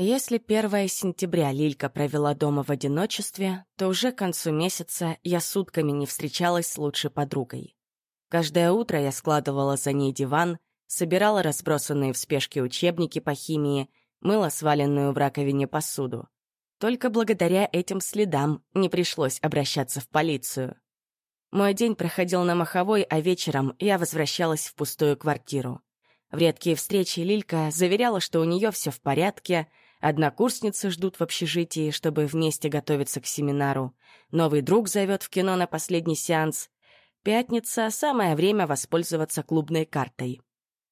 Если 1 сентября Лилька провела дома в одиночестве, то уже к концу месяца я сутками не встречалась с лучшей подругой. Каждое утро я складывала за ней диван, собирала разбросанные в спешке учебники по химии, мыла сваленную в раковине посуду. Только благодаря этим следам не пришлось обращаться в полицию. Мой день проходил на Маховой, а вечером я возвращалась в пустую квартиру. В редкие встречи Лилька заверяла, что у нее все в порядке, однокурсницы ждут в общежитии, чтобы вместе готовиться к семинару, новый друг зовет в кино на последний сеанс. Пятница — самое время воспользоваться клубной картой.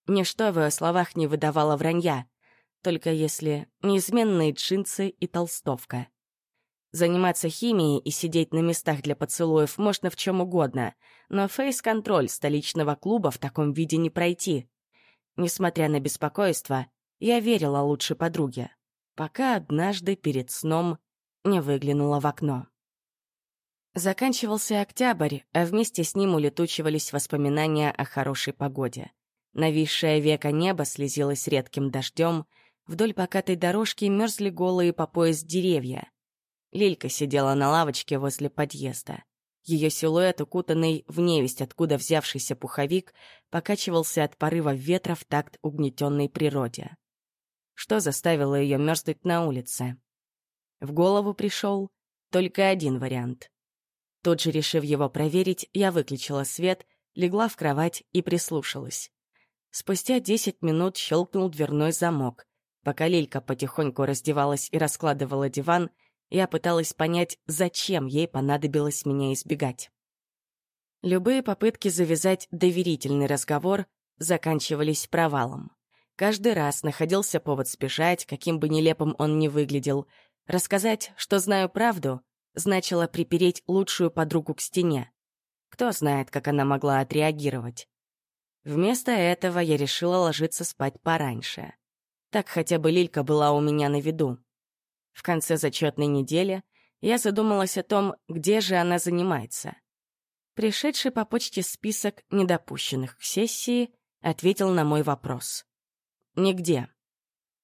Ничто в ее словах не выдавало вранья, только если неизменные джинсы и толстовка. Заниматься химией и сидеть на местах для поцелуев можно в чем угодно, но фейс-контроль столичного клуба в таком виде не пройти. Несмотря на беспокойство, я верила лучшей подруге, пока однажды перед сном не выглянула в окно. Заканчивался октябрь, а вместе с ним улетучивались воспоминания о хорошей погоде. Нависшее века небо слезилось редким дождем, вдоль покатой дорожки мерзли голые по пояс деревья. Лилька сидела на лавочке возле подъезда. Ее силуэт, укутанный в невесть, откуда взявшийся пуховик, покачивался от порыва ветра в такт угнетенной природе. Что заставило ее мерзнуть на улице? В голову пришел только один вариант. Тут же, решив его проверить, я выключила свет, легла в кровать и прислушалась. Спустя десять минут щелкнул дверной замок. Пока Лилька потихоньку раздевалась и раскладывала диван — я пыталась понять, зачем ей понадобилось меня избегать. Любые попытки завязать доверительный разговор заканчивались провалом. Каждый раз находился повод сбежать, каким бы нелепым он ни выглядел. Рассказать, что знаю правду, значило припереть лучшую подругу к стене. Кто знает, как она могла отреагировать. Вместо этого я решила ложиться спать пораньше. Так хотя бы Лилька была у меня на виду. В конце зачетной недели я задумалась о том, где же она занимается. Пришедший по почте список недопущенных к сессии ответил на мой вопрос. Нигде.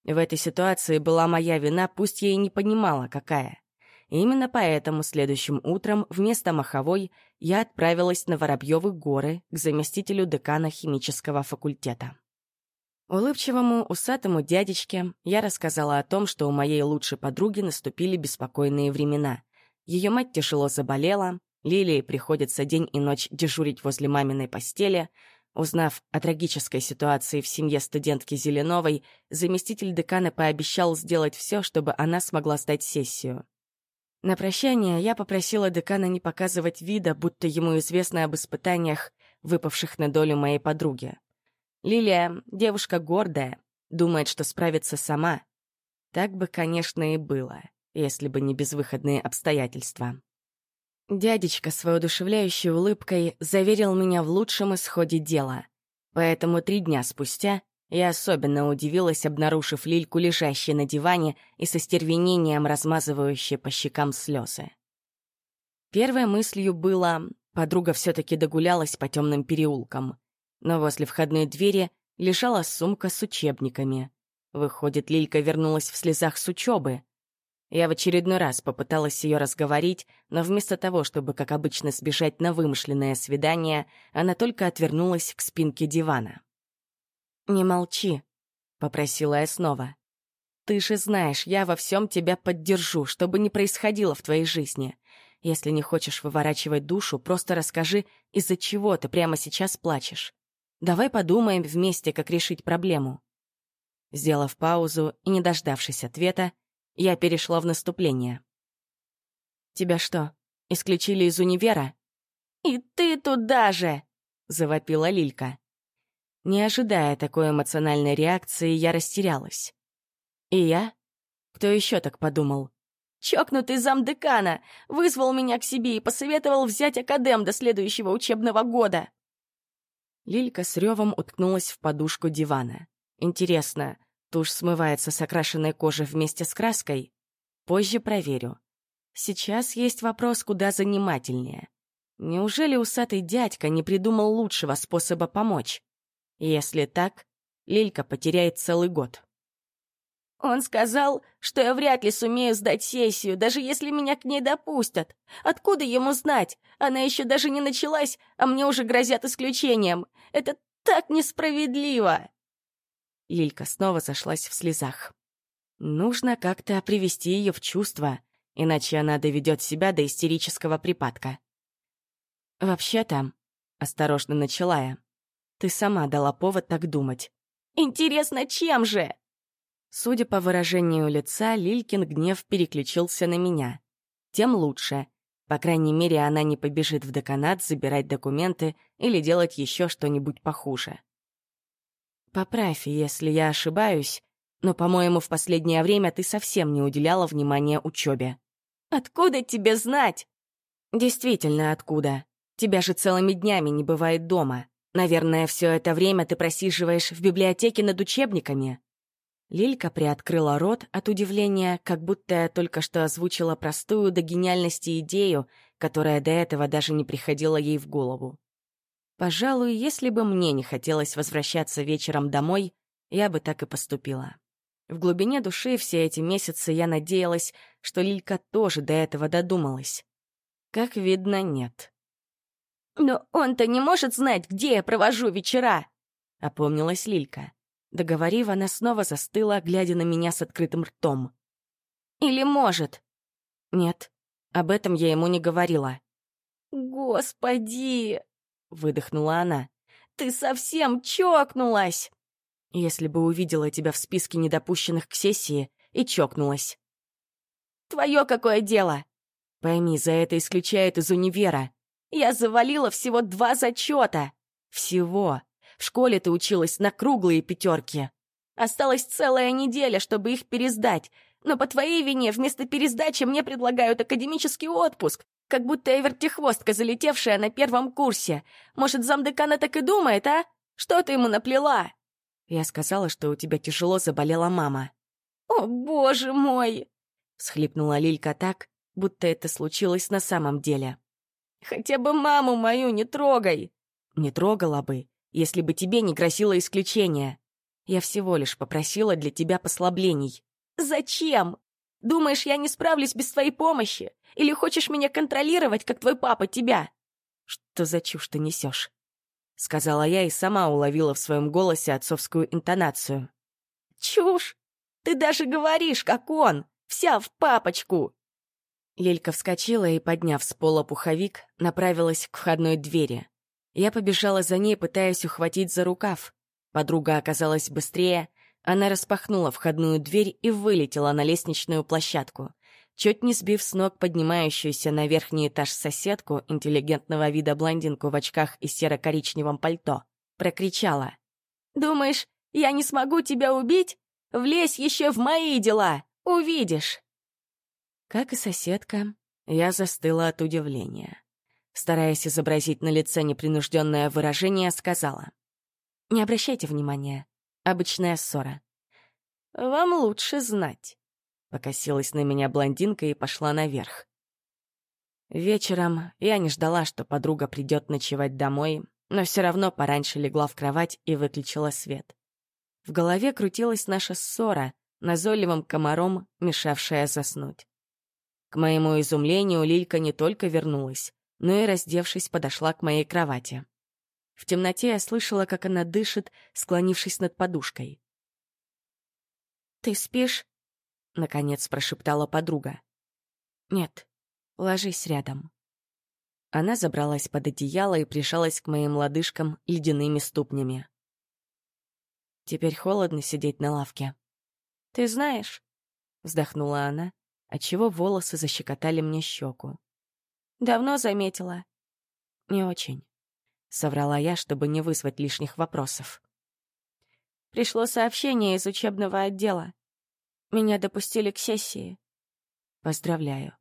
В этой ситуации была моя вина, пусть я и не понимала, какая. И именно поэтому следующим утром вместо Маховой я отправилась на Воробьевы горы к заместителю декана химического факультета. Улыбчивому, усатому дядечке я рассказала о том, что у моей лучшей подруги наступили беспокойные времена. Ее мать тяжело заболела, Лилии приходится день и ночь дежурить возле маминой постели. Узнав о трагической ситуации в семье студентки Зеленовой, заместитель декана пообещал сделать все, чтобы она смогла сдать сессию. На прощание я попросила декана не показывать вида, будто ему известно об испытаниях, выпавших на долю моей подруги. Лилия — девушка гордая, думает, что справится сама. Так бы, конечно, и было, если бы не безвыходные обстоятельства. Дядечка с воодушевляющей улыбкой заверил меня в лучшем исходе дела. Поэтому три дня спустя я особенно удивилась, обнаружив Лильку, лежащей на диване и со стервенением размазывающей по щекам слезы. Первой мыслью было, подруга все-таки догулялась по темным переулкам но возле входной двери лежала сумка с учебниками. Выходит, Лилька вернулась в слезах с учебы. Я в очередной раз попыталась ее разговорить, но вместо того, чтобы, как обычно, сбежать на вымышленное свидание, она только отвернулась к спинке дивана. «Не молчи», — попросила я снова. «Ты же знаешь, я во всем тебя поддержу, что бы ни происходило в твоей жизни. Если не хочешь выворачивать душу, просто расскажи, из-за чего ты прямо сейчас плачешь. Давай подумаем вместе, как решить проблему». Сделав паузу и не дождавшись ответа, я перешла в наступление. «Тебя что, исключили из универа?» «И ты туда же!» — завопила Лилька. Не ожидая такой эмоциональной реакции, я растерялась. «И я? Кто еще так подумал?» «Чокнутый замдекана! Вызвал меня к себе и посоветовал взять академ до следующего учебного года!» Лилька с ревом уткнулась в подушку дивана. Интересно, тушь смывается с окрашенной кожи вместе с краской? Позже проверю. Сейчас есть вопрос куда занимательнее. Неужели усатый дядька не придумал лучшего способа помочь? Если так, Лилька потеряет целый год. Он сказал, что я вряд ли сумею сдать сессию, даже если меня к ней допустят. Откуда ему знать? Она еще даже не началась, а мне уже грозят исключением. Это так несправедливо!» Лилька снова зашлась в слезах. Нужно как-то привести ее в чувство, иначе она доведет себя до истерического припадка. «Вообще-то», — осторожно начала я, — «ты сама дала повод так думать». «Интересно, чем же?» Судя по выражению лица, Лилькин гнев переключился на меня. Тем лучше. По крайней мере, она не побежит в деканат забирать документы или делать еще что-нибудь похуже. Поправь, если я ошибаюсь, но, по-моему, в последнее время ты совсем не уделяла внимания учебе. Откуда тебе знать? Действительно, откуда? Тебя же целыми днями не бывает дома. Наверное, все это время ты просиживаешь в библиотеке над учебниками. Лилька приоткрыла рот от удивления, как будто я только что озвучила простую до гениальности идею, которая до этого даже не приходила ей в голову. Пожалуй, если бы мне не хотелось возвращаться вечером домой, я бы так и поступила. В глубине души все эти месяцы я надеялась, что Лилька тоже до этого додумалась. Как видно, нет. «Но он-то не может знать, где я провожу вечера!» — опомнилась Лилька. Договорив, она снова застыла, глядя на меня с открытым ртом. «Или может?» «Нет, об этом я ему не говорила». «Господи!» — выдохнула она. «Ты совсем чокнулась!» «Если бы увидела тебя в списке недопущенных к сессии и чокнулась». «Твое какое дело?» «Пойми, за это исключают из универа. Я завалила всего два зачета. Всего. В школе ты училась на круглые пятерки. Осталась целая неделя, чтобы их пересдать. Но по твоей вине вместо пересдачи мне предлагают академический отпуск, как будто я вертихвостка, залетевшая на первом курсе. Может, замдекана так и думает, а? Что ты ему наплела?» Я сказала, что у тебя тяжело заболела мама. «О, боже мой!» — схлипнула Лилька так, будто это случилось на самом деле. «Хотя бы маму мою не трогай!» «Не трогала бы, если бы тебе не грозило исключение. Я всего лишь попросила для тебя послаблений». «Зачем? Думаешь, я не справлюсь без твоей помощи? Или хочешь меня контролировать, как твой папа тебя?» «Что за чушь ты несешь?» — сказала я и сама уловила в своем голосе отцовскую интонацию. «Чушь! Ты даже говоришь, как он! Вся в папочку!» Лелька вскочила и, подняв с пола пуховик, направилась к входной двери. Я побежала за ней, пытаясь ухватить за рукав. Подруга оказалась быстрее. Она распахнула входную дверь и вылетела на лестничную площадку. Чуть не сбив с ног поднимающуюся на верхний этаж соседку, интеллигентного вида блондинку в очках и серо-коричневом пальто, прокричала. «Думаешь, я не смогу тебя убить? Влезь еще в мои дела! Увидишь!» Как и соседка, я застыла от удивления стараясь изобразить на лице непринужденное выражение, сказала. «Не обращайте внимания. Обычная ссора». «Вам лучше знать», — покосилась на меня блондинка и пошла наверх. Вечером я не ждала, что подруга придет ночевать домой, но все равно пораньше легла в кровать и выключила свет. В голове крутилась наша ссора, назойливым комаром, мешавшая заснуть. К моему изумлению, Лилька не только вернулась, но и, раздевшись, подошла к моей кровати. В темноте я слышала, как она дышит, склонившись над подушкой. «Ты спишь?» — наконец прошептала подруга. «Нет, ложись рядом». Она забралась под одеяло и прижалась к моим лодыжкам ледяными ступнями. «Теперь холодно сидеть на лавке». «Ты знаешь?» — вздохнула она, отчего волосы защекотали мне щеку. Давно заметила. Не очень. Соврала я, чтобы не вызвать лишних вопросов. Пришло сообщение из учебного отдела. Меня допустили к сессии. Поздравляю.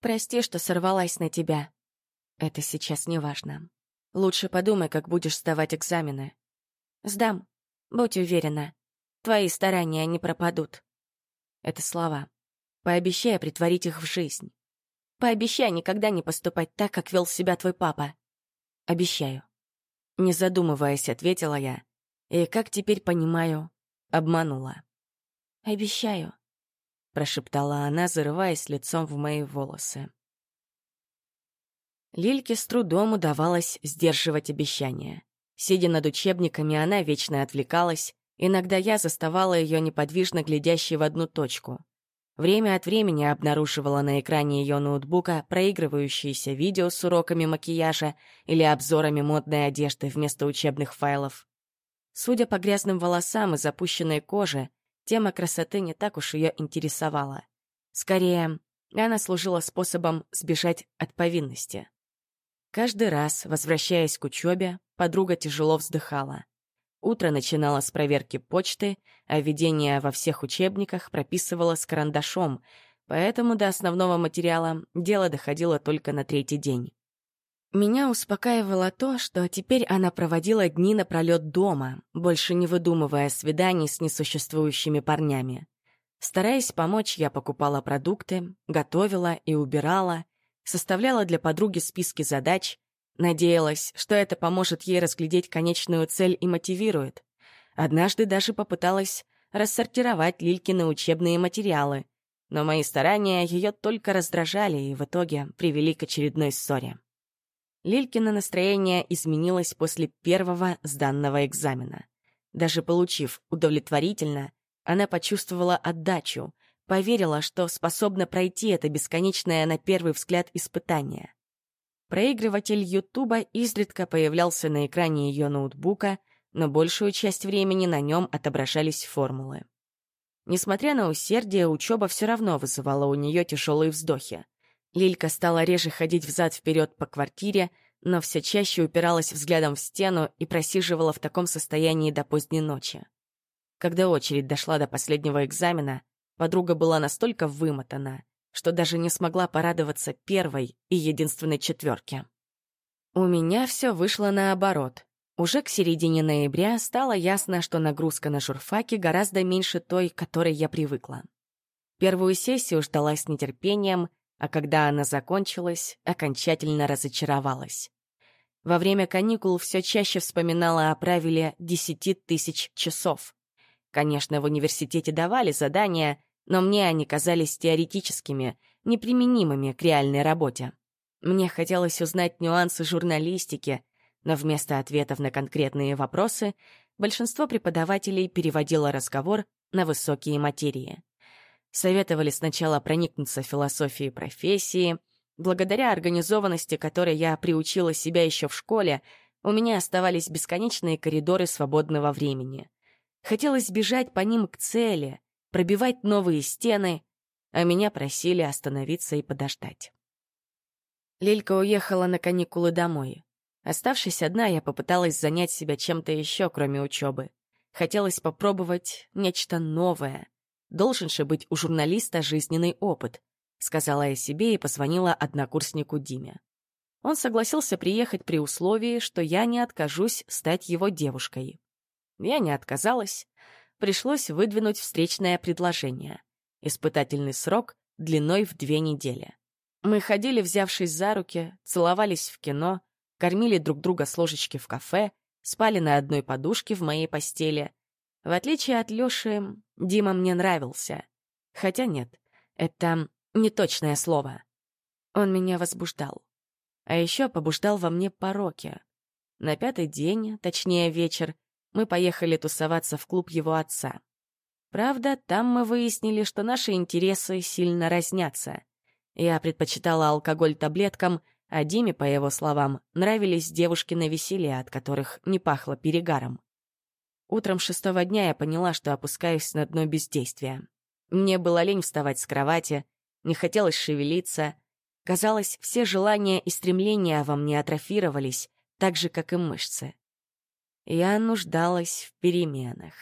Прости, что сорвалась на тебя. Это сейчас не важно. Лучше подумай, как будешь сдавать экзамены. Сдам. Будь уверена. Твои старания не пропадут. Это слова. Пообещай притворить их в жизнь. Пообещай никогда не поступать так, как вел себя твой папа. Обещаю. Не задумываясь, ответила я. И, как теперь понимаю, обманула. «Обещаю», — прошептала она, зарываясь лицом в мои волосы. Лильке с трудом удавалось сдерживать обещания. Сидя над учебниками, она вечно отвлекалась. Иногда я заставала ее неподвижно глядящей в одну точку. Время от времени обнаруживала на экране ее ноутбука проигрывающиеся видео с уроками макияжа или обзорами модной одежды вместо учебных файлов. Судя по грязным волосам и запущенной коже, тема красоты не так уж ее интересовала. Скорее, она служила способом сбежать от повинности. Каждый раз, возвращаясь к учебе, подруга тяжело вздыхала. Утро начинало с проверки почты, а введение во всех учебниках прописывало с карандашом, поэтому до основного материала дело доходило только на третий день. Меня успокаивало то, что теперь она проводила дни напролет дома, больше не выдумывая свиданий с несуществующими парнями. Стараясь помочь, я покупала продукты, готовила и убирала, составляла для подруги списки задач, Надеялась, что это поможет ей разглядеть конечную цель и мотивирует. Однажды даже попыталась рассортировать Лилькины учебные материалы, но мои старания ее только раздражали и в итоге привели к очередной ссоре. Лилькино настроение изменилось после первого сданного экзамена. Даже получив удовлетворительно, она почувствовала отдачу, поверила, что способна пройти это бесконечное на первый взгляд испытание. Проигрыватель Ютуба изредка появлялся на экране ее ноутбука, но большую часть времени на нем отображались формулы. Несмотря на усердие, учеба все равно вызывала у нее тяжелые вздохи. Лилька стала реже ходить взад-вперед по квартире, но все чаще упиралась взглядом в стену и просиживала в таком состоянии до поздней ночи. Когда очередь дошла до последнего экзамена, подруга была настолько вымотана, что даже не смогла порадоваться первой и единственной четверке. У меня все вышло наоборот. Уже к середине ноября стало ясно, что нагрузка на журфаке гораздо меньше той, к которой я привыкла. Первую сессию ждала с нетерпением, а когда она закончилась, окончательно разочаровалась. Во время каникул все чаще вспоминала о правиле 10 тысяч часов. Конечно, в университете давали задания, но мне они казались теоретическими, неприменимыми к реальной работе. Мне хотелось узнать нюансы журналистики, но вместо ответов на конкретные вопросы большинство преподавателей переводило разговор на высокие материи. Советовали сначала проникнуться философией профессии. Благодаря организованности, которой я приучила себя еще в школе, у меня оставались бесконечные коридоры свободного времени. Хотелось бежать по ним к цели, пробивать новые стены, а меня просили остановиться и подождать. Лилька уехала на каникулы домой. Оставшись одна, я попыталась занять себя чем-то еще, кроме учебы. Хотелось попробовать нечто новое. Должен же быть у журналиста жизненный опыт, сказала я себе и позвонила однокурснику Диме. Он согласился приехать при условии, что я не откажусь стать его девушкой. Я не отказалась, пришлось выдвинуть встречное предложение. Испытательный срок длиной в две недели. Мы ходили, взявшись за руки, целовались в кино, кормили друг друга с ложечки в кафе, спали на одной подушке в моей постели. В отличие от Лёши, Дима мне нравился. Хотя нет, это неточное слово. Он меня возбуждал. А еще побуждал во мне пороки. На пятый день, точнее вечер, мы поехали тусоваться в клуб его отца. Правда, там мы выяснили, что наши интересы сильно разнятся. Я предпочитала алкоголь таблеткам, а Диме, по его словам, нравились девушки на веселье, от которых не пахло перегаром. Утром шестого дня я поняла, что опускаюсь на дно бездействия. Мне было лень вставать с кровати, не хотелось шевелиться. Казалось, все желания и стремления во мне атрофировались, так же, как и мышцы. Я нуждалась в переменах.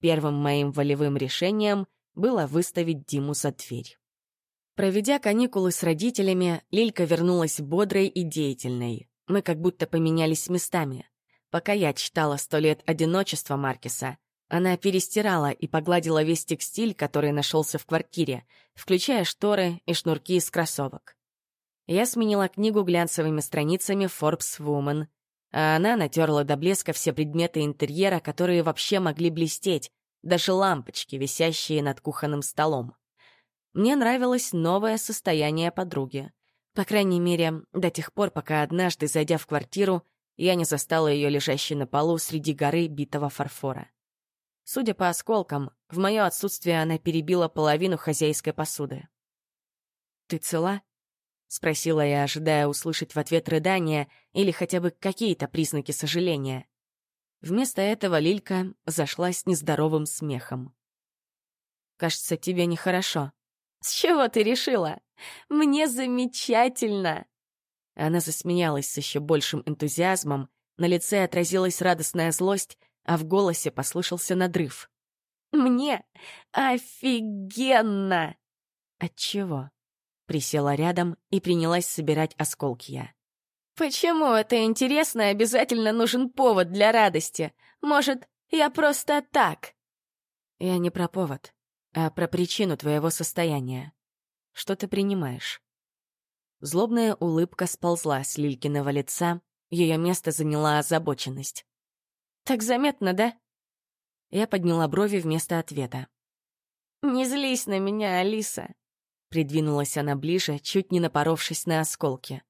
Первым моим волевым решением было выставить Диму за дверь. Проведя каникулы с родителями, Лилька вернулась бодрой и деятельной. Мы как будто поменялись местами. Пока я читала «Сто лет одиночества» Маркеса, она перестирала и погладила весь текстиль, который нашелся в квартире, включая шторы и шнурки из кроссовок. Я сменила книгу глянцевыми страницами Forbes Woman — а она натерла до блеска все предметы интерьера, которые вообще могли блестеть, даже лампочки, висящие над кухонным столом. Мне нравилось новое состояние подруги. По крайней мере, до тех пор, пока однажды, зайдя в квартиру, я не застала ее лежащей на полу среди горы битого фарфора. Судя по осколкам, в мое отсутствие она перебила половину хозяйской посуды. «Ты цела?» — спросила я, ожидая услышать в ответ рыдания или хотя бы какие-то признаки сожаления. Вместо этого Лилька зашлась нездоровым смехом. «Кажется, тебе нехорошо». «С чего ты решила? Мне замечательно!» Она засмеялась с еще большим энтузиазмом, на лице отразилась радостная злость, а в голосе послышался надрыв. «Мне офигенно!» «Отчего?» Присела рядом и принялась собирать осколки я. «Почему это интересно обязательно нужен повод для радости? Может, я просто так?» «Я не про повод, а про причину твоего состояния. Что ты принимаешь?» Злобная улыбка сползла с Лилькиного лица, ее место заняла озабоченность. «Так заметно, да?» Я подняла брови вместо ответа. «Не злись на меня, Алиса!» Придвинулась она ближе, чуть не напоровшись на осколки.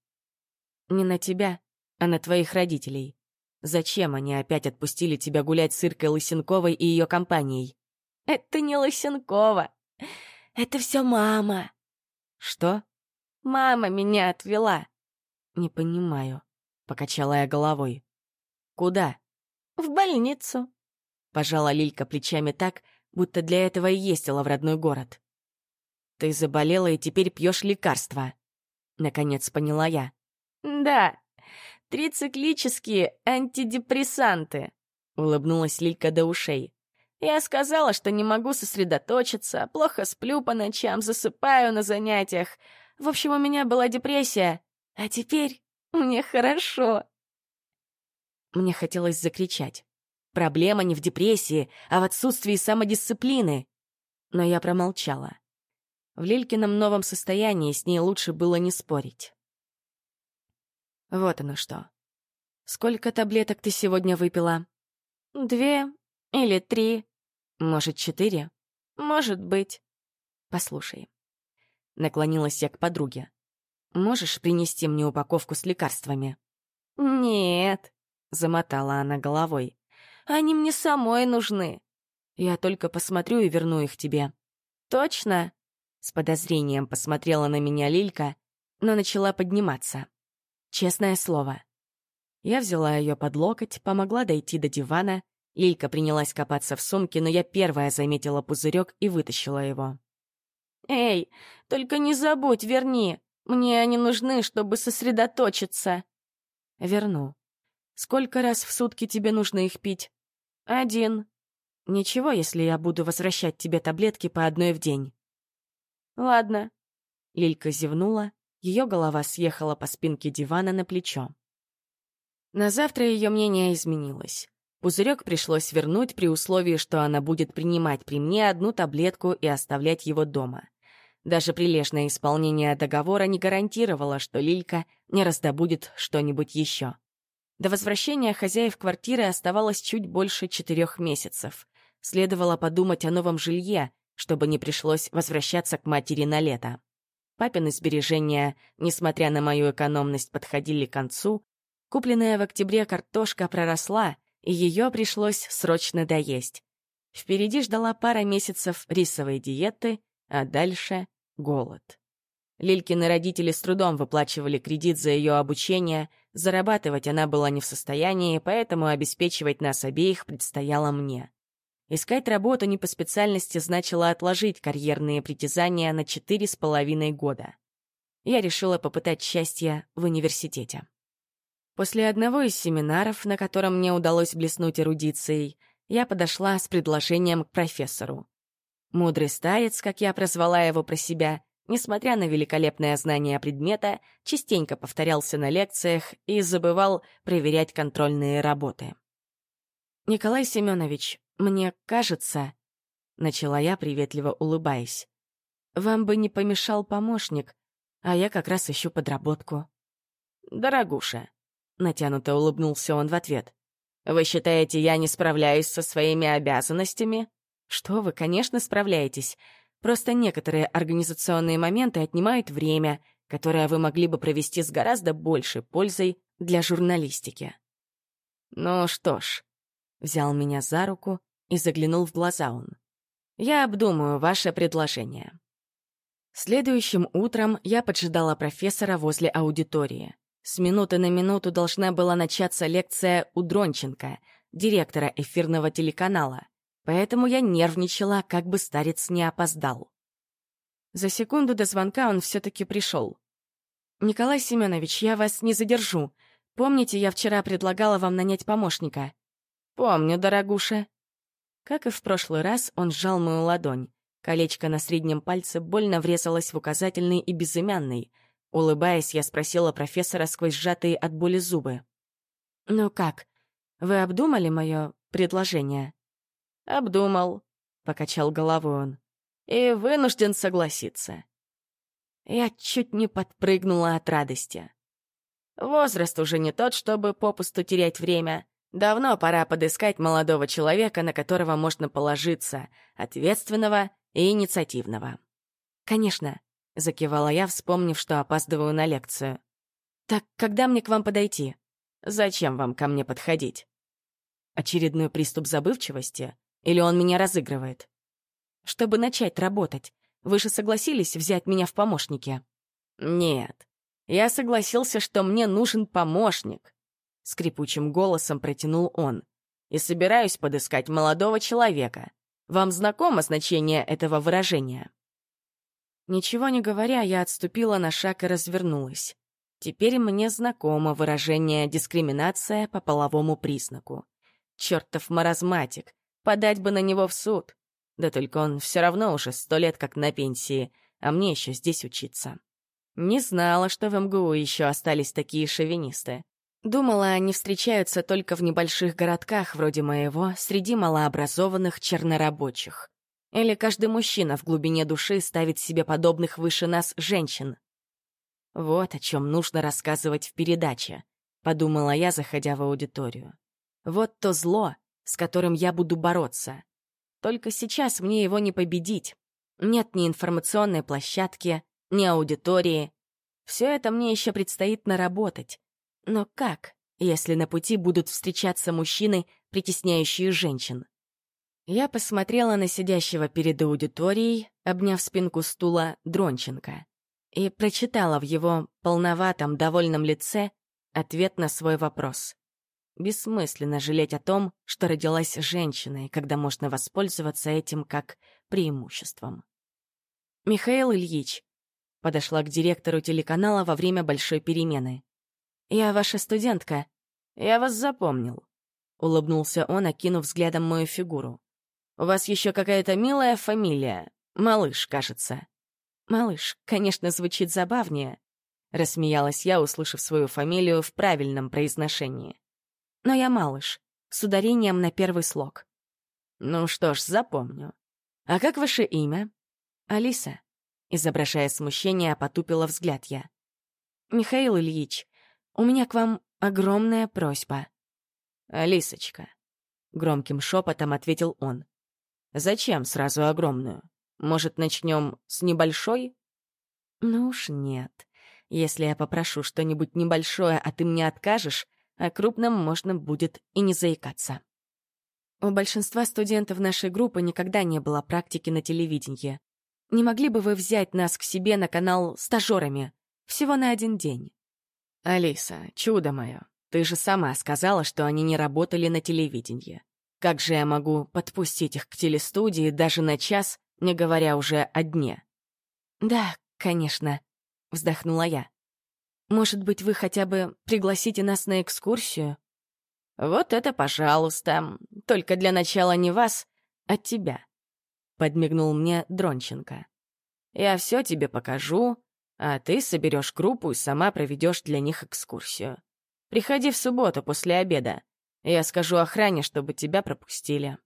«Не на тебя, а на твоих родителей. Зачем они опять отпустили тебя гулять с Иркой Лысенковой и ее компанией?» «Это не Лысенкова. Это все мама». «Что?» Мама меня отвела. Не понимаю, покачала я головой. Куда? В больницу. Пожала Лилька плечами так, будто для этого и ездила в родной город. Ты заболела и теперь пьешь лекарства. Наконец поняла я. Да, трициклические антидепрессанты. Улыбнулась Лилька до ушей. Я сказала, что не могу сосредоточиться, плохо сплю по ночам, засыпаю на занятиях, в общем, у меня была депрессия, а теперь мне хорошо. Мне хотелось закричать. Проблема не в депрессии, а в отсутствии самодисциплины. Но я промолчала. В Лилькином новом состоянии с ней лучше было не спорить. Вот оно что. Сколько таблеток ты сегодня выпила? Две или три. Может, четыре? Может быть. Послушай, Наклонилась я к подруге. «Можешь принести мне упаковку с лекарствами?» «Нет», — замотала она головой. «Они мне самой нужны. Я только посмотрю и верну их тебе». «Точно?» С подозрением посмотрела на меня Лилька, но начала подниматься. Честное слово. Я взяла ее под локоть, помогла дойти до дивана. Лилька принялась копаться в сумке, но я первая заметила пузырек и вытащила его. «Эй, только не забудь, верни. Мне они нужны, чтобы сосредоточиться». «Верну. Сколько раз в сутки тебе нужно их пить?» «Один». «Ничего, если я буду возвращать тебе таблетки по одной в день». «Ладно». Лилька зевнула, ее голова съехала по спинке дивана на плечо. На завтра ее мнение изменилось. Пузырек пришлось вернуть при условии, что она будет принимать при мне одну таблетку и оставлять его дома. Даже прилежное исполнение договора не гарантировало, что Лилька не раздобудет что-нибудь еще. До возвращения хозяев квартиры оставалось чуть больше четырех месяцев. Следовало подумать о новом жилье, чтобы не пришлось возвращаться к матери на лето. Папины сбережения, несмотря на мою экономность, подходили к концу. Купленная в октябре картошка проросла, и ее пришлось срочно доесть. Впереди ждала пара месяцев рисовой диеты — а дальше — голод. Лилькины родители с трудом выплачивали кредит за ее обучение, зарабатывать она была не в состоянии, поэтому обеспечивать нас обеих предстояло мне. Искать работу не по специальности значило отложить карьерные притязания на четыре с половиной года. Я решила попытать счастье в университете. После одного из семинаров, на котором мне удалось блеснуть эрудицией, я подошла с предложением к профессору. Мудрый старец, как я прозвала его про себя, несмотря на великолепное знание предмета, частенько повторялся на лекциях и забывал проверять контрольные работы. «Николай Семенович, мне кажется...» — начала я, приветливо улыбаясь. «Вам бы не помешал помощник, а я как раз ищу подработку». «Дорогуша», — натянуто улыбнулся он в ответ, «вы считаете, я не справляюсь со своими обязанностями?» Что вы, конечно, справляетесь. Просто некоторые организационные моменты отнимают время, которое вы могли бы провести с гораздо большей пользой для журналистики. Ну что ж, взял меня за руку и заглянул в глаза он. Я обдумаю ваше предложение. Следующим утром я поджидала профессора возле аудитории. С минуты на минуту должна была начаться лекция у Дронченко, директора эфирного телеканала, поэтому я нервничала, как бы старец не опоздал. За секунду до звонка он все-таки пришел. «Николай Семенович, я вас не задержу. Помните, я вчера предлагала вам нанять помощника?» «Помню, дорогуша». Как и в прошлый раз, он сжал мою ладонь. Колечко на среднем пальце больно врезалось в указательный и безымянный. Улыбаясь, я спросила профессора сквозь сжатые от боли зубы. «Ну как, вы обдумали мое предложение?» «Обдумал», — покачал головой он. «И вынужден согласиться». Я чуть не подпрыгнула от радости. Возраст уже не тот, чтобы попусту терять время. Давно пора подыскать молодого человека, на которого можно положиться, ответственного и инициативного. «Конечно», — закивала я, вспомнив, что опаздываю на лекцию. «Так когда мне к вам подойти?» «Зачем вам ко мне подходить?» Очередной приступ забывчивости? Или он меня разыгрывает? «Чтобы начать работать, вы же согласились взять меня в помощники?» «Нет, я согласился, что мне нужен помощник», — скрипучим голосом протянул он. «И собираюсь подыскать молодого человека, вам знакомо значение этого выражения?» Ничего не говоря, я отступила на шаг и развернулась. Теперь мне знакомо выражение «дискриминация по половому признаку». Чертов маразматик, подать бы на него в суд. Да только он все равно уже сто лет как на пенсии, а мне еще здесь учиться. Не знала, что в МГУ еще остались такие шовинисты. Думала, они встречаются только в небольших городках вроде моего, среди малообразованных чернорабочих. Или каждый мужчина в глубине души ставит себе подобных выше нас женщин. Вот о чем нужно рассказывать в передаче, подумала я, заходя в аудиторию. Вот то зло, с которым я буду бороться. Только сейчас мне его не победить. Нет ни информационной площадки, ни аудитории. Все это мне еще предстоит наработать. Но как, если на пути будут встречаться мужчины, притесняющие женщин? Я посмотрела на сидящего перед аудиторией, обняв спинку стула Дронченко, и прочитала в его полноватом, довольном лице ответ на свой вопрос. Бессмысленно жалеть о том, что родилась женщиной, когда можно воспользоваться этим как преимуществом. «Михаил Ильич», — подошла к директору телеканала во время большой перемены. «Я ваша студентка. Я вас запомнил», — улыбнулся он, окинув взглядом мою фигуру. «У вас еще какая-то милая фамилия. Малыш, кажется». «Малыш, конечно, звучит забавнее», — рассмеялась я, услышав свою фамилию в правильном произношении. «Но я малыш, с ударением на первый слог». «Ну что ж, запомню. А как ваше имя?» «Алиса», — изображая смущение, потупила взгляд я. «Михаил Ильич, у меня к вам огромная просьба». «Алисочка», — громким шепотом ответил он. «Зачем сразу огромную? Может, начнем с небольшой?» «Ну уж нет. Если я попрошу что-нибудь небольшое, а ты мне откажешь, о крупном можно будет и не заикаться». У большинства студентов нашей группы никогда не было практики на телевидении. Не могли бы вы взять нас к себе на канал стажерами? Всего на один день. «Алиса, чудо мое, ты же сама сказала, что они не работали на телевидении. Как же я могу подпустить их к телестудии даже на час, не говоря уже о дне?» «Да, конечно», — вздохнула я. «Может быть, вы хотя бы пригласите нас на экскурсию?» «Вот это пожалуйста. Только для начала не вас, а тебя», — подмигнул мне Дронченко. «Я все тебе покажу, а ты соберешь группу и сама проведешь для них экскурсию. Приходи в субботу после обеда. Я скажу охране, чтобы тебя пропустили.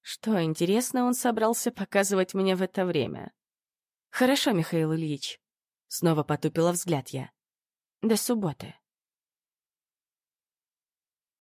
Что, интересно, он собрался показывать мне в это время? Хорошо, Михаил Ильич. Снова потупила взгляд я. До субботы.